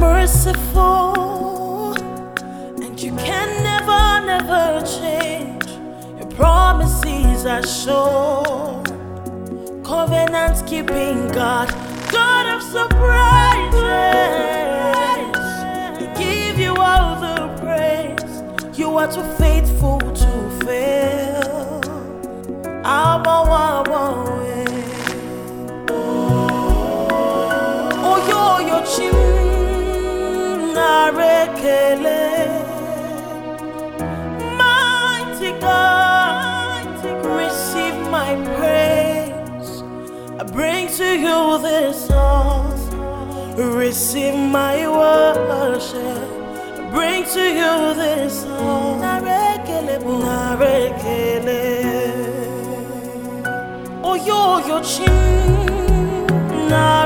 merciful, and you can never, never change. Your promises are sure. Covenant keeping God, God of surprises. Give you all the praise. You are you this song. Receive my worship. Bring to you this song. Narekele. Oh, yo, yo, chin. Narekele.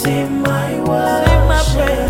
say my words. Say my prayer.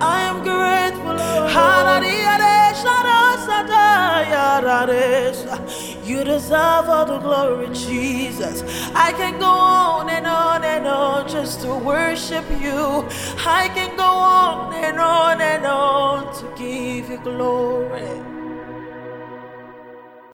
I am grateful. You deserve all the glory, Jesus. I can go on and on and on just to worship you. I can go on and on and on to give you glory.